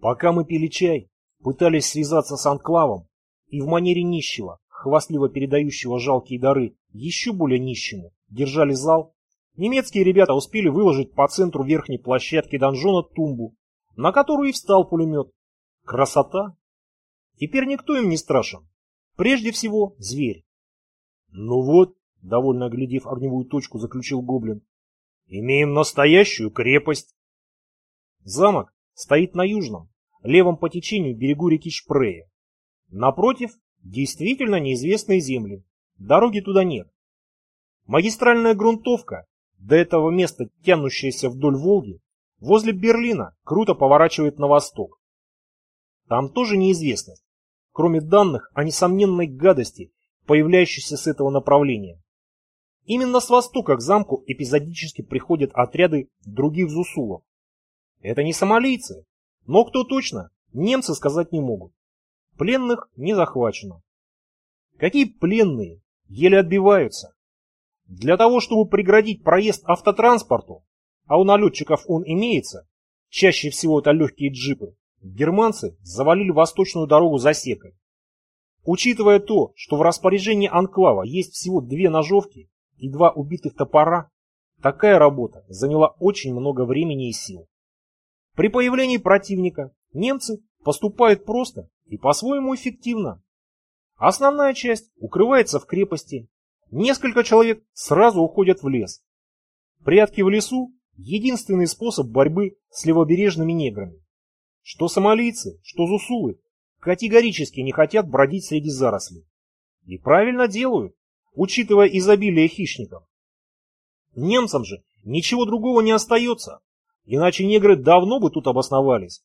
Пока мы пили чай, пытались связаться с анклавом и в манере нищего, хвастливо передающего жалкие дары еще более нищему, держали зал, немецкие ребята успели выложить по центру верхней площадки донжона тумбу, на которую и встал пулемет. Красота! Теперь никто им не страшен. Прежде всего, зверь. Ну вот, довольно оглядев огневую точку, заключил гоблин. Имеем настоящую крепость. Замок стоит на южном, левом по течению берегу реки Шпрее. Напротив, действительно неизвестные земли. Дороги туда нет. Магистральная грунтовка, до этого места тянущаяся вдоль Волги, возле Берлина круто поворачивает на восток. Там тоже неизвестность, кроме данных о несомненной гадости, появляющейся с этого направления. Именно с востока к замку эпизодически приходят отряды других зусулов. Это не сомалийцы, но кто точно, немцы сказать не могут. Пленных не захвачено. Какие пленные? Еле отбиваются. Для того, чтобы преградить проезд автотранспорту, а у налетчиков он имеется, чаще всего это легкие джипы, германцы завалили восточную дорогу засекой. Учитывая то, что в распоряжении анклава есть всего две ножовки и два убитых топора, такая работа заняла очень много времени и сил. При появлении противника немцы поступают просто и по-своему эффективно. Основная часть укрывается в крепости, несколько человек сразу уходят в лес. Прятки в лесу – единственный способ борьбы с левобережными неграми. Что сомалийцы, что зусулы категорически не хотят бродить среди зарослей. И правильно делают, учитывая изобилие хищников. Немцам же ничего другого не остается, Иначе негры давно бы тут обосновались.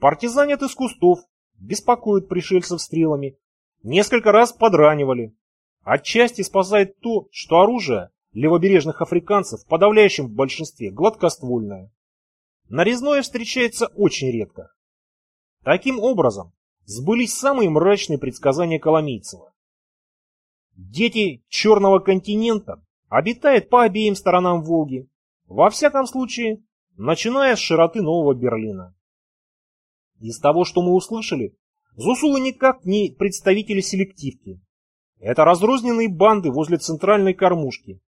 Партизанят из кустов, беспокоят пришельцев стрелами, несколько раз подранивали. Отчасти спасает то, что оружие левобережных африканцев в подавляющем большинстве гладкоствольное. Нарезное встречается очень редко. Таким образом, сбылись самые мрачные предсказания Коломийцева. Дети Черного континента обитают по обеим сторонам Волги. Во всяком случае, начиная с широты Нового Берлина. Из того, что мы услышали, Зусулы никак не представители селективки. Это разрозненные банды возле центральной кормушки,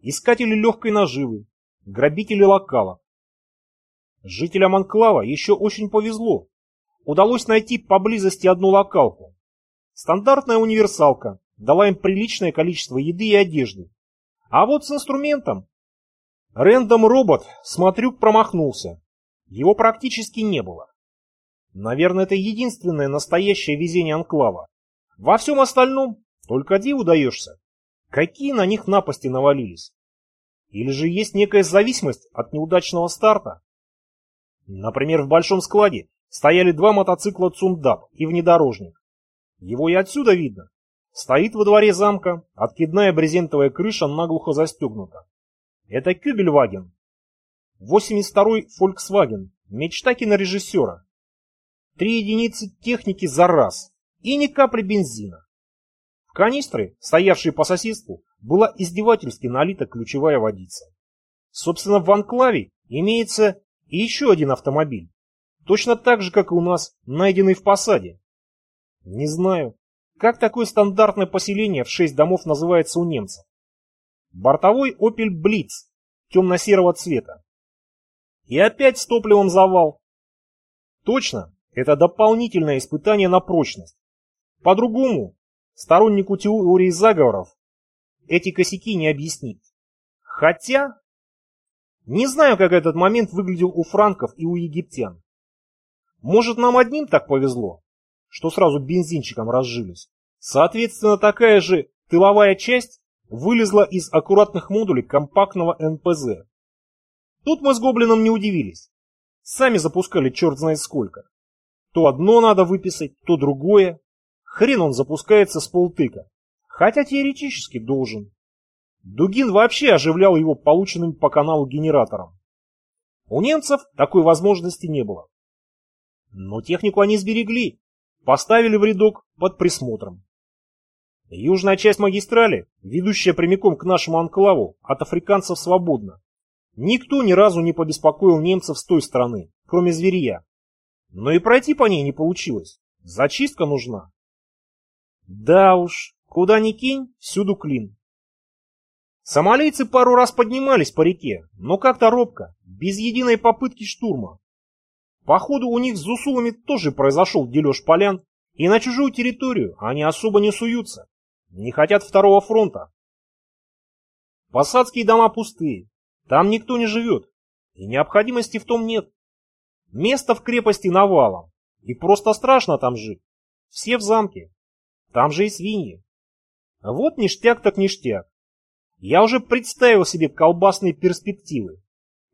искатели легкой наживы, грабители локалов. Жителям Анклава еще очень повезло. Удалось найти поблизости одну локалку. Стандартная универсалка дала им приличное количество еды и одежды. А вот с инструментом Рэндом робот, смотрю, промахнулся. Его практически не было. Наверное, это единственное настоящее везение Анклава. Во всем остальном только диву даешься. Какие на них напасти навалились? Или же есть некая зависимость от неудачного старта? Например, в большом складе стояли два мотоцикла Цундап и внедорожник. Его и отсюда видно. Стоит во дворе замка, откидная брезентовая крыша наглухо застегнута. Это Кюбельваген. 82-й Volkswagen. Мечта кинорежиссера. Три единицы техники за раз. И ни капли бензина. В канистры, стоявшие по соседству, была издевательски налита ключевая водица. Собственно, в анклаве имеется и еще один автомобиль. Точно так же, как и у нас, найденный в посаде. Не знаю, как такое стандартное поселение в шесть домов называется у немцев. Бортовой Opel Blitz темно-серого цвета. И опять с топливом завал. Точно, это дополнительное испытание на прочность. По-другому, стороннику теории заговоров, эти косяки не объяснить. Хотя, не знаю, как этот момент выглядел у франков и у египтян. Может, нам одним так повезло, что сразу бензинчиком разжились. Соответственно, такая же тыловая часть вылезла из аккуратных модулей компактного НПЗ. Тут мы с Гоблином не удивились. Сами запускали черт знает сколько. То одно надо выписать, то другое. Хрен он запускается с полтыка. Хотя теоретически должен. Дугин вообще оживлял его полученным по каналу генератором. У немцев такой возможности не было. Но технику они сберегли, поставили в рядок под присмотром. Южная часть магистрали, ведущая прямиком к нашему анклаву, от африканцев свободна. Никто ни разу не побеспокоил немцев с той стороны, кроме зверья. Но и пройти по ней не получилось. Зачистка нужна. Да уж, куда ни кинь, всюду клин. Сомалийцы пару раз поднимались по реке, но как-то робко, без единой попытки штурма. Походу у них с Зусулами тоже произошел дележ полян, и на чужую территорию они особо не суются. Не хотят второго фронта. Посадские дома пустые, там никто не живет, и необходимости в том нет. Место в крепости навалом, и просто страшно там жить. Все в замке, там же и свиньи. Вот ништяк так ништяк. Я уже представил себе колбасные перспективы.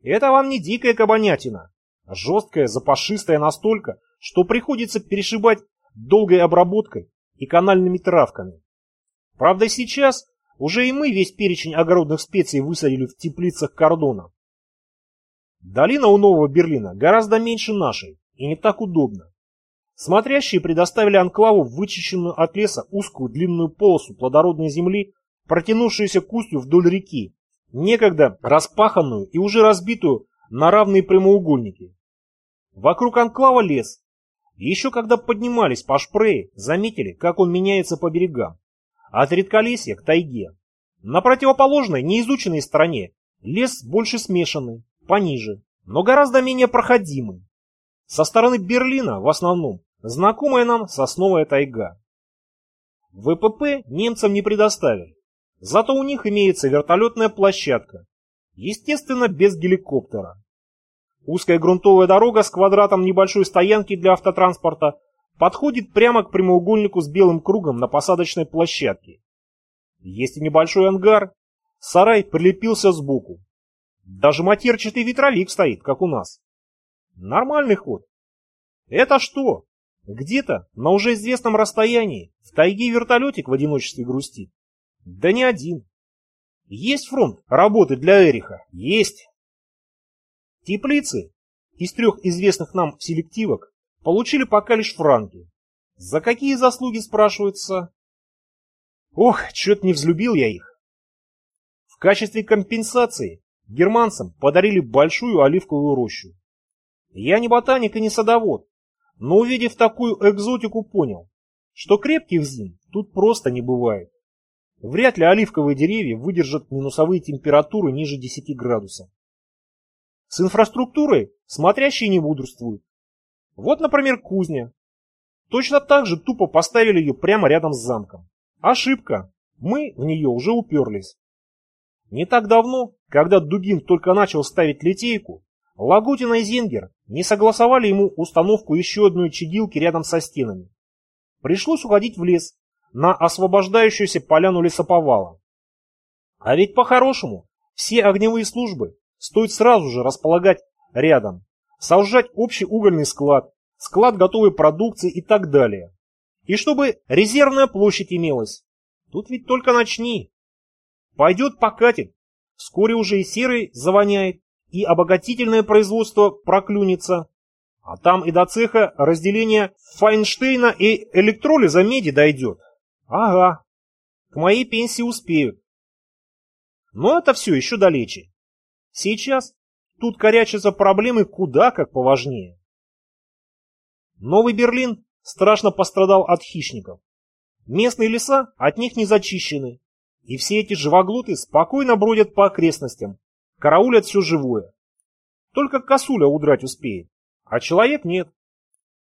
Это вам не дикая кабанятина, а жесткая, запашистая настолько, что приходится перешибать долгой обработкой и канальными травками. Правда, сейчас уже и мы весь перечень огородных специй высадили в теплицах кордона. Долина у Нового Берлина гораздо меньше нашей и не так удобно. Смотрящие предоставили анклаву вычищенную от леса узкую длинную полосу плодородной земли, протянувшуюся к устью вдоль реки, некогда распаханную и уже разбитую на равные прямоугольники. Вокруг анклава лес. Еще когда поднимались по шпрее, заметили, как он меняется по берегам от редколесья к тайге. На противоположной, неизученной стороне лес больше смешанный, пониже, но гораздо менее проходимый. Со стороны Берлина, в основном, знакомая нам сосновая тайга. ВПП немцам не предоставили, зато у них имеется вертолетная площадка, естественно, без геликоптера. Узкая грунтовая дорога с квадратом небольшой стоянки для автотранспорта подходит прямо к прямоугольнику с белым кругом на посадочной площадке. Есть и небольшой ангар. Сарай прилепился сбоку. Даже матерчатый ветровик стоит, как у нас. Нормальный ход. Это что? Где-то на уже известном расстоянии в тайге вертолетик в одиночестве грустит. Да не один. Есть фронт работы для Эриха? Есть. Теплицы из трех известных нам селективок Получили пока лишь франки. За какие заслуги, спрашивается? Ох, чё-то не взлюбил я их. В качестве компенсации германцам подарили большую оливковую рощу. Я не ботаник и не садовод, но увидев такую экзотику понял, что крепких зим тут просто не бывает. Вряд ли оливковые деревья выдержат минусовые температуры ниже 10 градусов. С инфраструктурой смотрящие не мудрствуют. Вот, например, кузня. Точно так же тупо поставили ее прямо рядом с замком. Ошибка. Мы в нее уже уперлись. Не так давно, когда Дугин только начал ставить литейку, Лагутина и Зингер не согласовали ему установку еще одной чадилки рядом со стенами. Пришлось уходить в лес, на освобождающуюся поляну лесоповала. А ведь по-хорошему, все огневые службы стоит сразу же располагать рядом, сооружать общий угольный склад, склад готовой продукции и так далее. И чтобы резервная площадь имелась. Тут ведь только начни. Пойдет покатит. Вскоре уже и серый завоняет, и обогатительное производство проклюнется. А там и до цеха разделения Файнштейна и электролиза меди дойдет. Ага, к моей пенсии успеют. Но это все еще далече. Сейчас Тут корячатся проблемы куда как поважнее. Новый Берлин страшно пострадал от хищников. Местные леса от них не зачищены, и все эти живоглоты спокойно бродят по окрестностям, караулят все живое. Только косуля удрать успеет, а человек нет.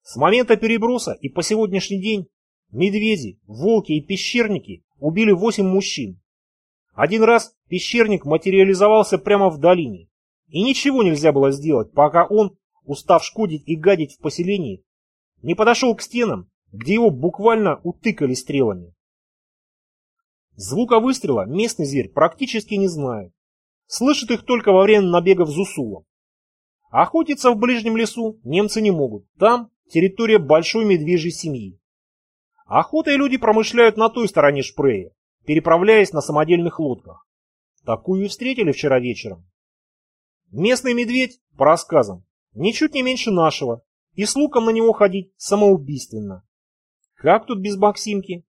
С момента переброса и по сегодняшний день медведи, волки и пещерники убили восемь мужчин. Один раз пещерник материализовался прямо в долине. И ничего нельзя было сделать, пока он, устав шкодить и гадить в поселении, не подошел к стенам, где его буквально утыкали стрелами. Звука выстрела местный зверь практически не знает. Слышит их только во время набегов Зусула. Охотиться в ближнем лесу немцы не могут. Там территория большой медвежьей семьи. Охотой люди промышляют на той стороне Шпрея, переправляясь на самодельных лодках. Такую и встретили вчера вечером. Местный медведь, по рассказам, ничуть не меньше нашего, и с луком на него ходить самоубийственно. Как тут без Максимки?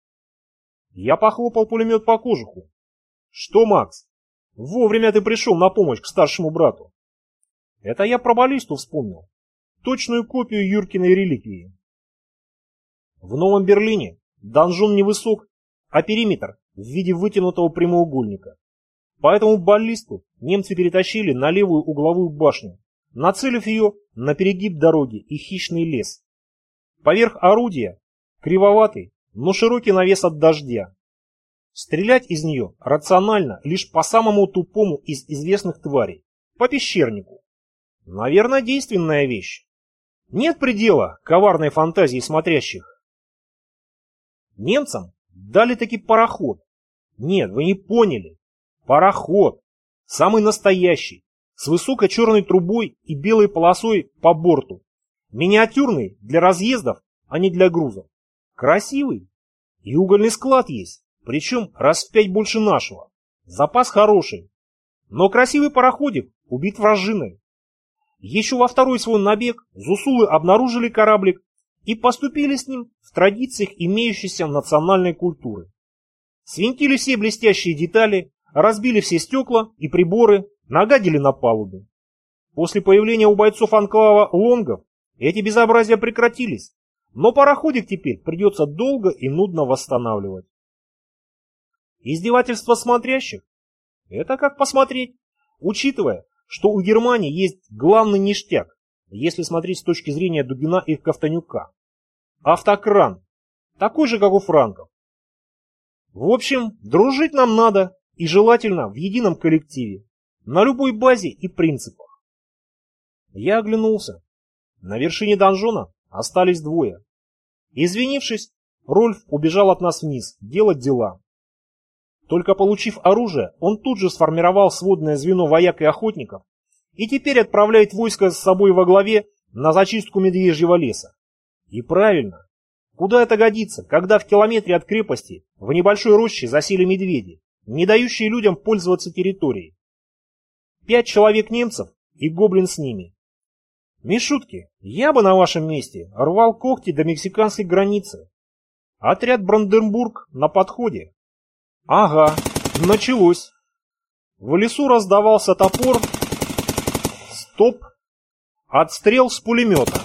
Я похлопал пулемет по кожуху. Что, Макс, вовремя ты пришел на помощь к старшему брату. Это я про баллисту вспомнил. точную копию Юркиной реликвии. В Новом Берлине донжон невысок, а периметр в виде вытянутого прямоугольника. Поэтому баллисту немцы перетащили на левую угловую башню, нацелив ее на перегиб дороги и хищный лес. Поверх орудия кривоватый, но широкий навес от дождя. Стрелять из нее рационально лишь по самому тупому из известных тварей, по пещернику. Наверное, действенная вещь. Нет предела коварной фантазии смотрящих. Немцам дали таки пароход. Нет, вы не поняли. Пароход. Самый настоящий. С высокой черной трубой и белой полосой по борту. Миниатюрный для разъездов, а не для грузов. Красивый. И угольный склад есть. Причем раз в пять больше нашего. Запас хороший. Но красивый пароходик убит вражиной. Еще во второй свой набег Зусулы обнаружили кораблик и поступили с ним в традициях имеющейся национальной культуры. Свинтили все блестящие детали, разбили все стекла и приборы, нагадили на палубе. После появления у бойцов анклава лонгов эти безобразия прекратились, но пароходик теперь придется долго и нудно восстанавливать. Издевательство смотрящих? Это как посмотреть, учитывая, что у Германии есть главный ништяк, если смотреть с точки зрения Дубина и Ковтанюка. Автокран. Такой же, как у франков. В общем, дружить нам надо, и желательно в едином коллективе, на любой базе и принципах. Я оглянулся. На вершине донжона остались двое. Извинившись, Рольф убежал от нас вниз, делать дела. Только получив оружие, он тут же сформировал сводное звено вояк и охотников и теперь отправляет войско с собой во главе на зачистку медвежьего леса. И правильно. Куда это годится, когда в километре от крепости в небольшой роще засели медведи, не дающие людям пользоваться территорией? Пять человек немцев и гоблин с ними. Мишутки, я бы на вашем месте рвал когти до мексиканской границы. Отряд Бранденбург на подходе. Ага, началось. В лесу раздавался топор. Стоп. Отстрел с пулемета.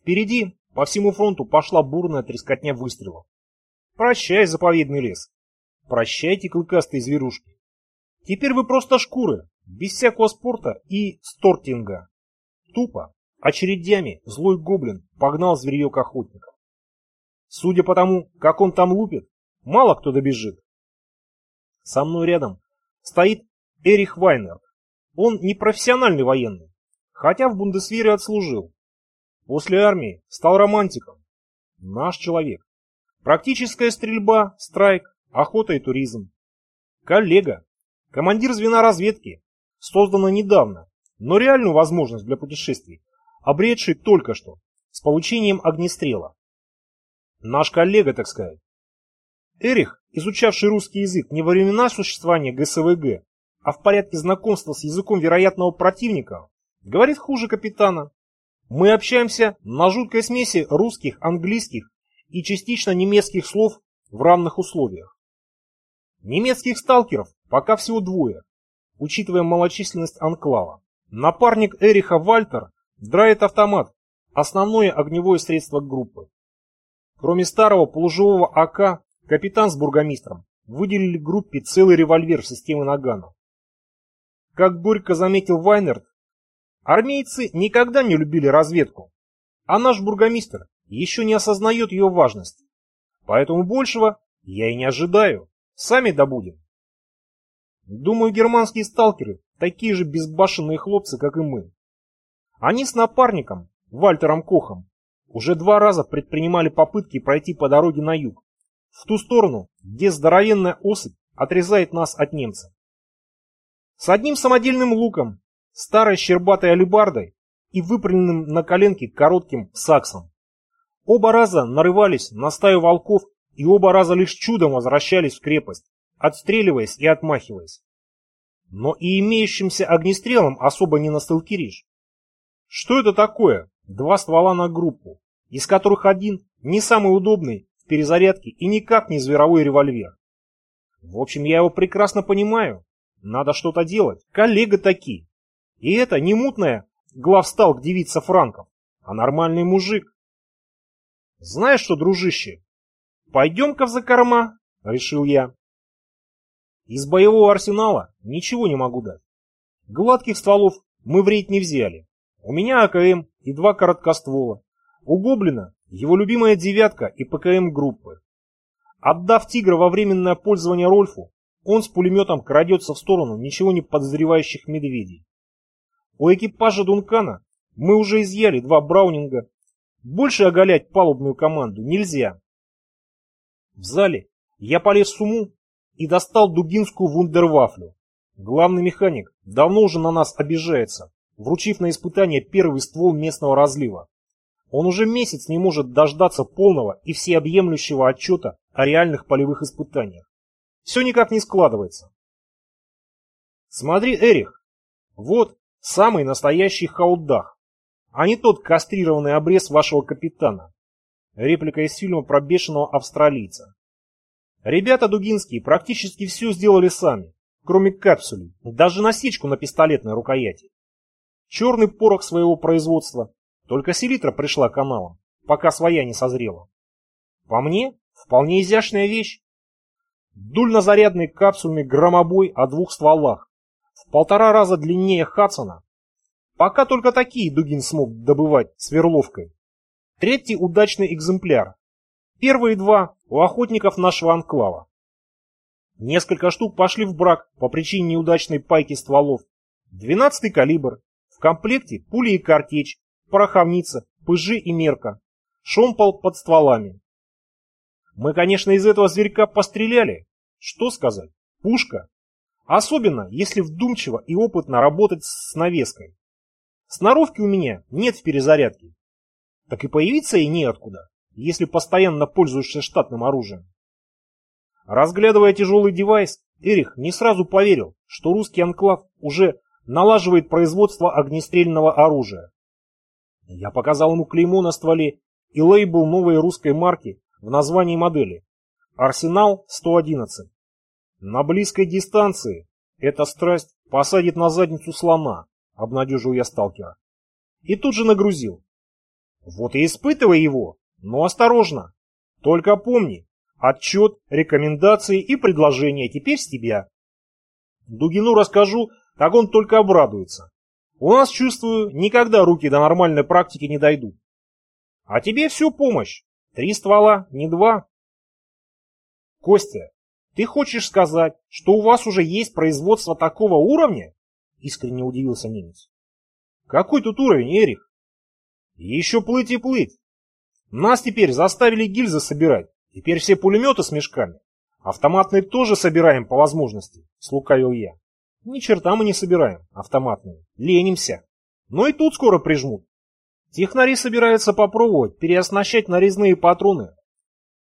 Впереди по всему фронту пошла бурная трескотня выстрелов. Прощай, заповедный лес. Прощайте, клыкастые зверушки. Теперь вы просто шкуры, без всякого спорта и стортинга. Тупо, очередями, злой гоблин погнал зверьек охотников. Судя по тому, как он там лупит, мало кто добежит. Со мной рядом стоит Эрих Вайнер. Он не профессиональный военный, хотя в Бундесвире отслужил. После армии стал романтиком. Наш человек. Практическая стрельба, страйк, охота и туризм. Коллега. Командир звена разведки. Создана недавно, но реальную возможность для путешествий, обретший только что, с получением огнестрела. Наш коллега, так сказать. Эрих, изучавший русский язык не во времена существования ГСВГ, а в порядке знакомства с языком вероятного противника, говорит хуже капитана. Мы общаемся на жуткой смеси русских, английских и частично немецких слов в равных условиях. Немецких сталкеров пока всего двое, учитывая малочисленность анклава. Напарник Эриха Вальтер драет автомат, основное огневое средство группы. Кроме старого полуживого АК, капитан с бургомистром выделили группе целый револьвер системы Нагана. Как горько заметил Вайнерт, Армейцы никогда не любили разведку, а наш бургомистр еще не осознает ее важность. Поэтому большего я и не ожидаю. Сами добудем. Думаю, германские сталкеры такие же безбашенные хлопцы, как и мы. Они с напарником, Вальтером Кохом, уже два раза предпринимали попытки пройти по дороге на юг, в ту сторону, где здоровенная особь отрезает нас от немца. С одним самодельным луком старой щербатой алебардой и выпрямленным на коленке коротким саксом. Оба раза нарывались на стаю волков и оба раза лишь чудом возвращались в крепость, отстреливаясь и отмахиваясь. Но и имеющимся огнестрелом особо не насталкеришь. Что это такое? Два ствола на группу, из которых один не самый удобный в перезарядке и никак не зверовой револьвер. В общем, я его прекрасно понимаю. Надо что-то делать. Коллега такие. И это не мутная главсталк девица Франков, а нормальный мужик. Знаешь что, дружище, пойдем-ка в закорма, решил я. Из боевого арсенала ничего не могу дать. Гладких стволов мы в рейд не взяли. У меня АКМ и два короткоствола. У Гоблина его любимая девятка и ПКМ группы. Отдав тигра во временное пользование Рольфу, он с пулеметом крадется в сторону ничего не подозревающих медведей. У экипажа Дункана мы уже изъяли два браунинга. Больше оголять палубную команду нельзя. В зале я полез в сумму и достал дугинскую вундервафлю. Главный механик давно уже на нас обижается, вручив на испытание первый ствол местного разлива. Он уже месяц не может дождаться полного и всеобъемлющего отчета о реальных полевых испытаниях. Все никак не складывается. Смотри, Эрих, вот самый настоящий хаудах, а не тот кастрированный обрез вашего капитана. Реплика из фильма про бешеного австралийца. Ребята дугинские практически все сделали сами, кроме капсулей, даже насечку на пистолетной рукояти. Черный порох своего производства, только селитра пришла каналом, пока своя не созрела. По мне, вполне изящная вещь. Дульнозарядный капсульный громобой о двух стволах, в полтора раза длиннее Хадсона. Пока только такие Дугин смог добывать сверловкой. Третий удачный экземпляр. Первые два у охотников нашего анклава. Несколько штук пошли в брак по причине неудачной пайки стволов. Двенадцатый калибр. В комплекте пули и картечь, пороховница, пыжи и мерка. Шомпол под стволами. Мы, конечно, из этого зверька постреляли. Что сказать? Пушка. Особенно, если вдумчиво и опытно работать с навеской. Сноровки у меня нет в перезарядке. Так и появиться и неоткуда, если постоянно пользуешься штатным оружием. Разглядывая тяжелый девайс, Эрих не сразу поверил, что русский анклав уже налаживает производство огнестрельного оружия. Я показал ему клеймо на стволе и лейбл новой русской марки в названии модели. Арсенал-111. На близкой дистанции эта страсть посадит на задницу слона, обнадежил я сталкера. И тут же нагрузил. Вот и испытывай его, но осторожно. Только помни, отчет, рекомендации и предложения теперь с тебя. Дугину расскажу, как он только обрадуется. У нас, чувствую, никогда руки до нормальной практики не дойдут. А тебе всю помощь. Три ствола, не два. Костя, ты хочешь сказать, что у вас уже есть производство такого уровня? Искренне удивился немец. Какой тут уровень, Эрих? Еще плыть и плыть. Нас теперь заставили гильзы собирать. Теперь все пулеметы с мешками. Автоматные тоже собираем по возможности, слукавил я. Ни черта мы не собираем автоматные. Ленимся. Но и тут скоро прижмут. Технари собираются попробовать переоснащать нарезные патроны.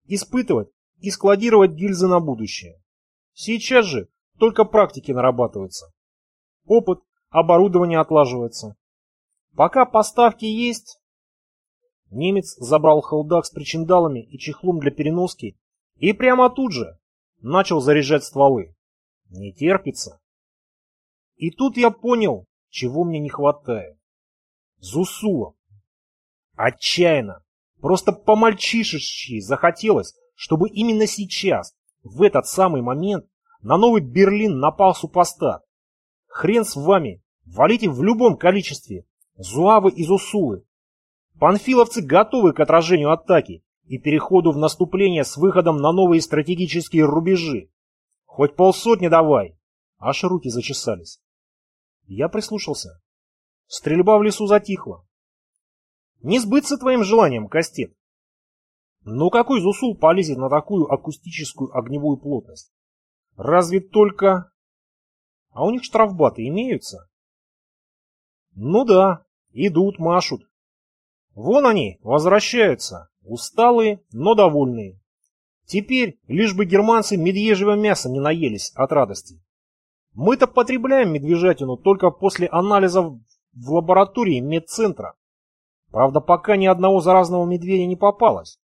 Испытывать и складировать гильзы на будущее. Сейчас же только практики нарабатываются. Опыт, оборудование отлаживается. Пока поставки есть... Немец забрал холдак с причиндалами и чехлом для переноски и прямо тут же начал заряжать стволы. Не терпится. И тут я понял, чего мне не хватает. Зусула. Отчаянно, просто по-мальчишечьи захотелось, чтобы именно сейчас, в этот самый момент, на Новый Берлин напал супостат. Хрен с вами, валите в любом количестве, зуавы и зусулы. Панфиловцы готовы к отражению атаки и переходу в наступление с выходом на новые стратегические рубежи. Хоть полсотни давай. Аж руки зачесались. Я прислушался. Стрельба в лесу затихла. Не сбыться твоим желанием, Кастет. Но какой Зусул полезет на такую акустическую огневую плотность? Разве только... А у них штрафбаты имеются? Ну да, идут, машут. Вон они, возвращаются, усталые, но довольные. Теперь лишь бы германцы медвежьего мяса не наелись от радости. Мы-то потребляем медвежатину только после анализов в лаборатории медцентра. Правда, пока ни одного заразного медведя не попалось.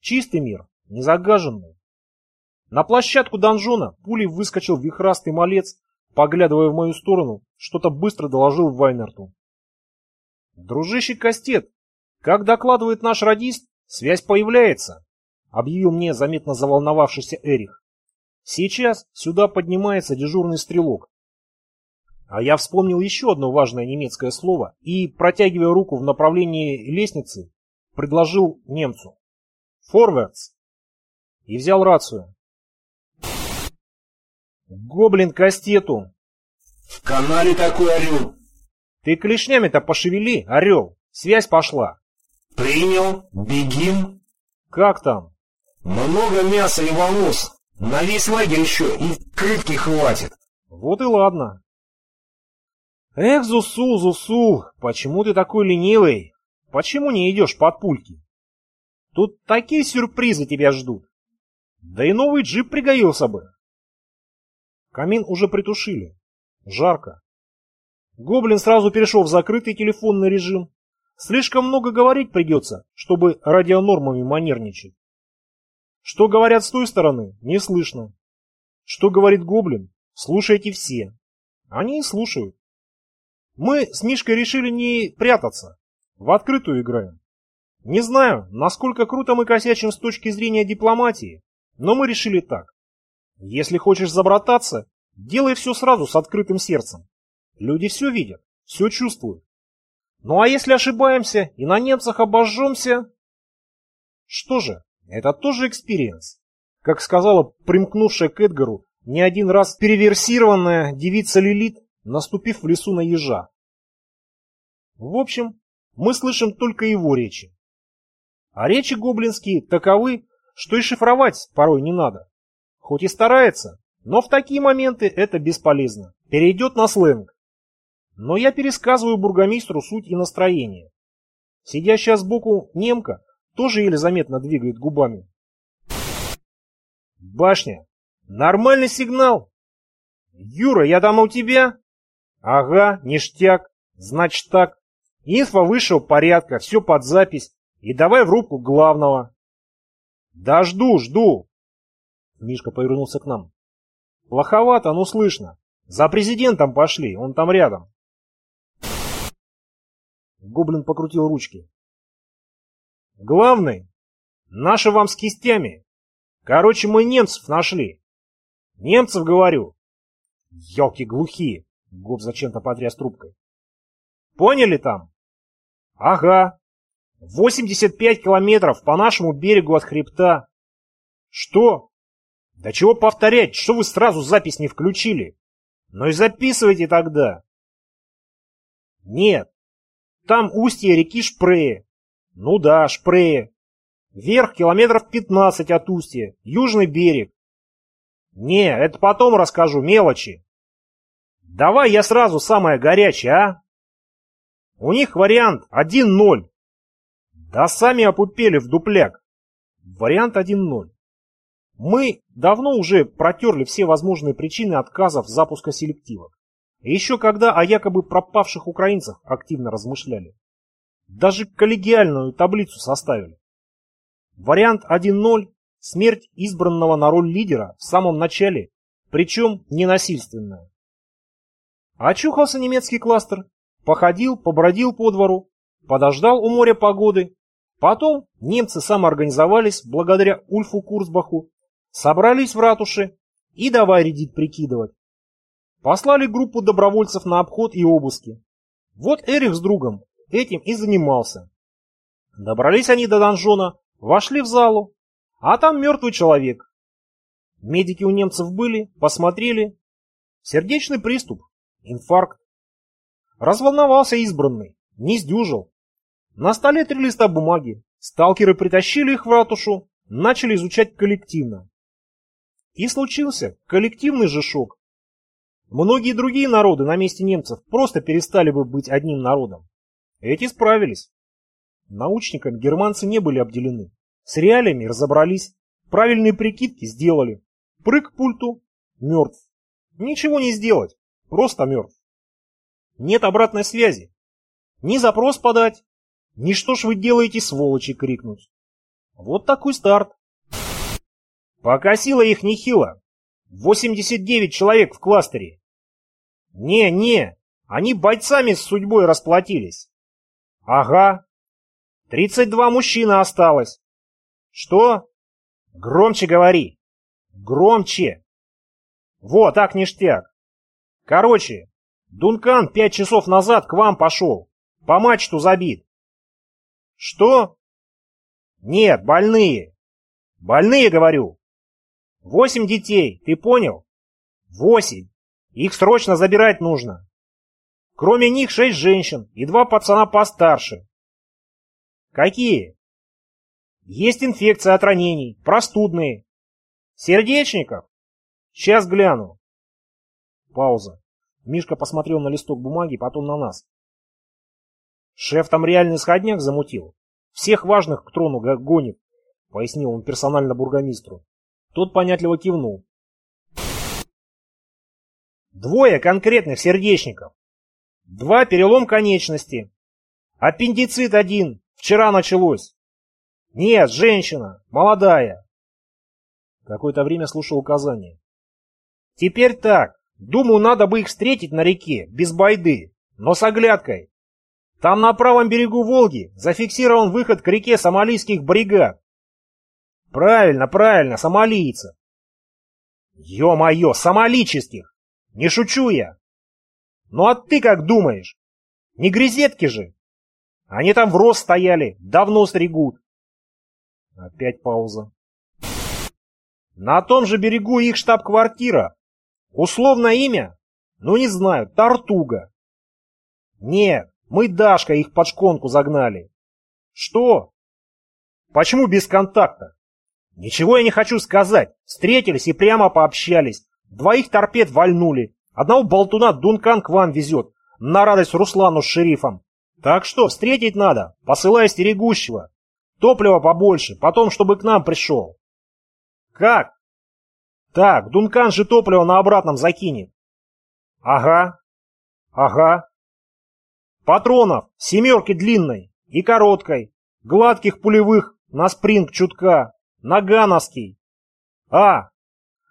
Чистый мир, незагаженный. На площадку донжона пулей выскочил вихрастый малец, поглядывая в мою сторону, что-то быстро доложил Вайнерту. «Дружище Кастет, как докладывает наш радист, связь появляется», объявил мне заметно заволновавшийся Эрих. «Сейчас сюда поднимается дежурный стрелок. А я вспомнил еще одно важное немецкое слово и, протягивая руку в направлении лестницы, предложил немцу. «Форвардс!» И взял рацию. «Гоблин Кастету!» «В канале такой орел!» «Ты клешнями-то пошевели, орел! Связь пошла!» «Принял! Бегим!» «Как там?» «Много мяса и волос! На весь лагерь еще и крытки хватит!» «Вот и ладно!» Эх, Зусул, Зусул, почему ты такой ленивый? Почему не идешь под пульки? Тут такие сюрпризы тебя ждут. Да и новый джип пригодился бы. Камин уже притушили. Жарко. Гоблин сразу перешел в закрытый телефонный режим. Слишком много говорить придется, чтобы радионормами манерничать. Что говорят с той стороны, не слышно. Что говорит Гоблин, слушайте все. Они и слушают. Мы с Мишкой решили не прятаться. В открытую играем. Не знаю, насколько круто мы косячим с точки зрения дипломатии, но мы решили так. Если хочешь забрататься, делай все сразу с открытым сердцем. Люди все видят, все чувствуют. Ну а если ошибаемся и на немцах обожжемся... Что же, это тоже experience. Как сказала примкнувшая к Эдгару не один раз переверсированная девица Лилит, наступив в лесу на ежа. В общем, мы слышим только его речи. А речи гоблинские таковы, что и шифровать порой не надо. Хоть и старается, но в такие моменты это бесполезно. Перейдет на сленг. Но я пересказываю бургомистру суть и настроение. Сидящая сбоку немка тоже еле заметно двигает губами. Башня. Нормальный сигнал. Юра, я там у тебя? Ага, ништяк. Значит так. Инфа высшего порядка, все под запись. И давай в рубку главного. Да жду, жду. Мишка повернулся к нам. Плоховато, но слышно. За президентом пошли, он там рядом. Гоблин покрутил ручки. Главный, наши вам с кистями. Короче, мы немцев нашли. Немцев, говорю. Елки глухие. Гоб зачем-то потряс трубкой. Поняли там? Ага. 85 километров по нашему берегу от хребта. Что? Да чего повторять, что вы сразу запись не включили? Ну и записывайте тогда. Нет. Там устье реки Шпрее. Ну да, Шпрее. Вверх километров 15 от устья, южный берег. Не, это потом расскажу, мелочи. Давай я сразу самое горячее, а? У них вариант 1-0. Да сами опупели в дупляк. Вариант 1-0. Мы давно уже протерли все возможные причины отказов запуска селективов. Еще когда о якобы пропавших украинцах активно размышляли. Даже коллегиальную таблицу составили. Вариант 1-0 – смерть избранного на роль лидера в самом начале, причем ненасильственная. Очухался немецкий кластер Походил, побродил по двору, подождал у моря погоды. Потом немцы самоорганизовались благодаря Ульфу Курсбаху, собрались в ратуше и давай рядить прикидывать. Послали группу добровольцев на обход и обыски. Вот Эрих с другом этим и занимался. Добрались они до донжона, вошли в залу, а там мертвый человек. Медики у немцев были, посмотрели. Сердечный приступ, инфаркт. Разволновался избранный, не сдюжил. На столе три листа бумаги. Сталкеры притащили их в ратушу, начали изучать коллективно. И случился коллективный же шок. Многие другие народы на месте немцев просто перестали бы быть одним народом. Эти справились. Научниками германцы не были обделены. С реалиями разобрались, правильные прикидки сделали. Прыг к пульту – мертв. Ничего не сделать, просто мертв. Нет обратной связи. Ни запрос подать, ни что ж вы делаете, сволочи, крикнуть. Вот такой старт. Покосило их нехило. 89 человек в кластере. Не, не, они бойцами с судьбой расплатились. Ага. Тридцать два мужчины осталось. Что? Громче говори. Громче. Вот, так ништяк. Короче, Дункан пять часов назад к вам пошел. По мачту забит. Что? Нет, больные. Больные, говорю. Восемь детей, ты понял? Восемь. Их срочно забирать нужно. Кроме них шесть женщин и два пацана постарше. Какие? Есть инфекция от ранений, простудные. Сердечников? Сейчас гляну. Пауза. Мишка посмотрел на листок бумаги, потом на нас. Шеф там реальный сходняк замутил. Всех важных к трону гонит, пояснил он персонально бургомистру. Тот понятливо кивнул. Двое конкретных сердечников. Два перелом конечности. Аппендицит один. Вчера началось. Нет, женщина. Молодая. Какое-то время слушал указания. Теперь так. Думаю, надо бы их встретить на реке, без байды, но с оглядкой. Там на правом берегу Волги зафиксирован выход к реке сомалийских бригад. Правильно, правильно, сомалийцев. Ё-моё, сомалических! Не шучу я. Ну а ты как думаешь? Не грезетки же? Они там в рост стояли, давно стригут. Опять пауза. На том же берегу их штаб-квартира. Условное имя? Ну не знаю, Тартуга. Нет, мы Дашка их под шконку загнали. Что? Почему без контакта? Ничего я не хочу сказать. Встретились и прямо пообщались. Двоих торпед вальнули. Одного болтуна Дункан к вам везет. На радость Руслану с шерифом. Так что, встретить надо, посылая стерегущего. Топлива побольше, потом, чтобы к нам пришел. Как? Так, Дункан же топливо на обратном закинет. Ага. Ага. Патронов, семерки длинной и короткой, гладких пулевых на спринг чутка, на гановский. А,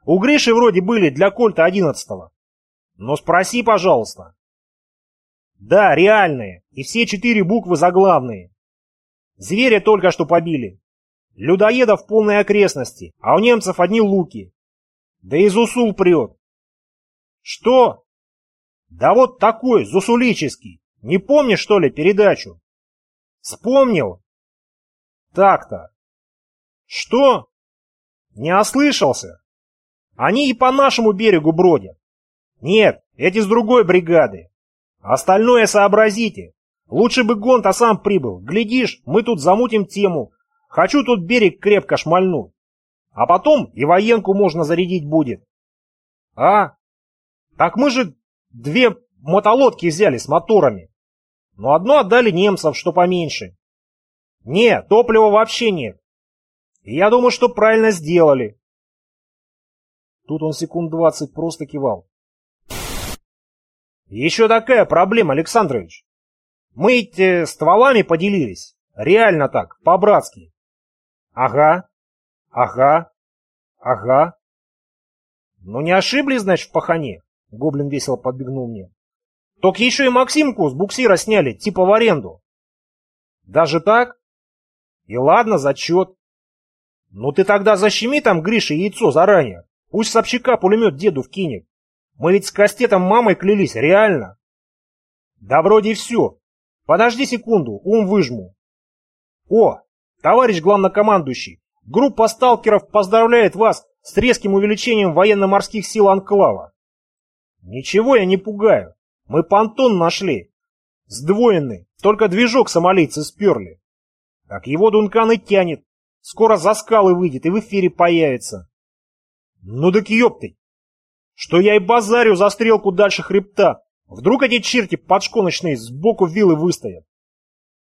у Гриши вроде были для кольта одиннадцатого. Но спроси, пожалуйста. Да, реальные, и все четыре буквы заглавные. Зверя только что побили. Людоедов полной окрестности, а у немцев одни луки. Да и Зусул прет. Что? Да вот такой, зусулический. Не помнишь, что ли, передачу? Вспомнил? Так-то. Что? Не ослышался? Они и по нашему берегу бродят. Нет, эти с другой бригады. Остальное сообразите. Лучше бы Гонта сам прибыл. Глядишь, мы тут замутим тему. Хочу тут берег крепко шмальнуть. А потом и военку можно зарядить будет. А? Так мы же две мотолодки взяли с моторами. Но одну отдали немцам, что поменьше. Не, топлива вообще нет. И я думаю, что правильно сделали. Тут он секунд двадцать просто кивал. Еще такая проблема, Александрович. Мы эти стволами поделились. Реально так, по-братски. Ага, ага, ага. Ну не ошиблись, значит, в пахане? Гоблин весело подбегнул мне. Только еще и Максимку с буксира сняли, типа в аренду. Даже так? И ладно, зачет. Ну ты тогда защеми там Грише яйцо заранее. Пусть Собчака пулемет деду вкинет. Мы ведь с Кастетом мамой клялись, реально. Да вроде все. Подожди секунду, ум выжму. О, товарищ главнокомандующий, группа сталкеров поздравляет вас с резким увеличением военно-морских сил Анклава. Ничего я не пугаю. Мы понтон нашли. Сдвоенный, только движок сомалийцы сперли. Так его Дункан и тянет. Скоро за скалы выйдет и в эфире появится. Ну так ёпты. Что я и базарю за стрелку дальше хребта. Вдруг эти черти подшконочные сбоку вилы выстоят.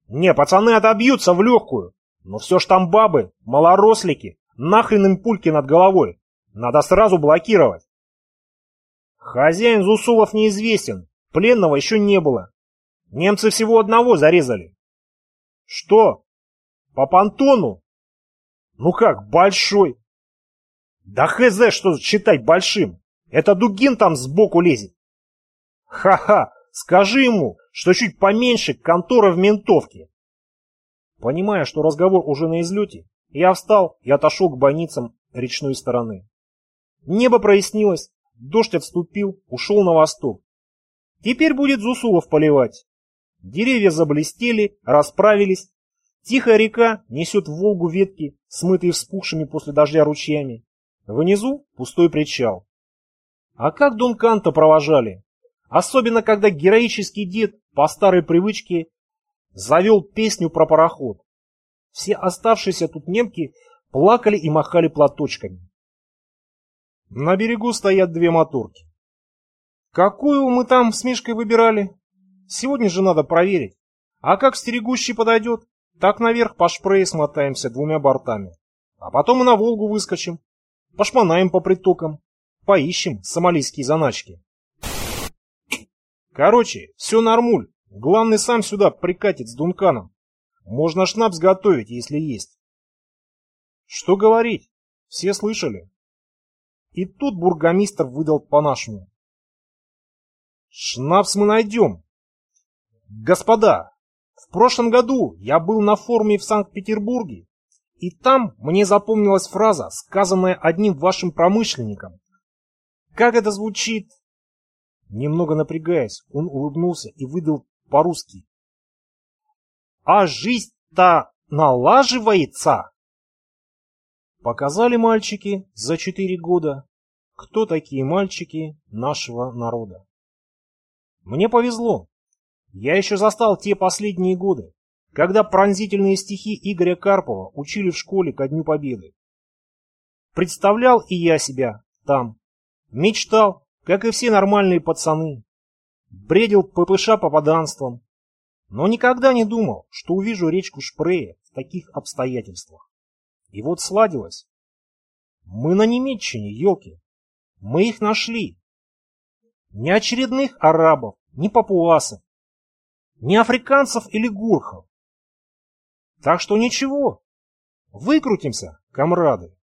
Не, пацаны отобьются в легкую. Но все ж там бабы, малорослики. Нахрен им пульки над головой. Надо сразу блокировать. Хозяин Зусулов неизвестен. Пленного еще не было. Немцы всего одного зарезали. Что? По понтону? Ну как, большой? Да хз, что считать большим. Это Дугин там сбоку лезет. Ха-ха, скажи ему, что чуть поменьше контора в ментовке. Понимая, что разговор уже на излете, я встал и отошел к больницам речной стороны. Небо прояснилось, дождь отступил, ушел на восток. Теперь будет Зусулов поливать. Деревья заблестели, расправились. Тихая река несет в Волгу ветки, смытые вспухшими после дождя ручьями. Внизу пустой причал. А как Дунканта провожали? Особенно, когда героический дед по старой привычке завел песню про пароход. Все оставшиеся тут немки плакали и махали платочками. На берегу стоят две моторки. Какую мы там с Мишкой выбирали? Сегодня же надо проверить. А как стерегущий подойдет, так наверх по шпрее смотаемся двумя бортами. А потом и на Волгу выскочим. Пошманаем по притокам. Поищем сомалийские заначки. Короче, все нормуль. Главный сам сюда прикатит с Дунканом. Можно шнапс готовить, если есть. Что говорить? Все слышали. И тут бургомистр выдал по-нашему. Шнапс мы найдем. Господа, в прошлом году я был на форуме в Санкт-Петербурге, и там мне запомнилась фраза, сказанная одним вашим промышленником. Как это звучит? Немного напрягаясь, он улыбнулся и выдал по-русски. А жизнь-то налаживается. Показали мальчики за четыре года, кто такие мальчики нашего народа. Мне повезло. Я еще застал те последние годы, когда пронзительные стихи Игоря Карпова учили в школе ко Дню Победы. Представлял и я себя там. Мечтал, как и все нормальные пацаны. Бредил ППШ попаданством. Но никогда не думал, что увижу речку Шпрее в таких обстоятельствах. И вот сладилось. Мы на Немеччине, елки. Мы их нашли. Не очередных арабов, ни папуасов, ни африканцев или гурхов. Так что ничего, выкрутимся, комрады.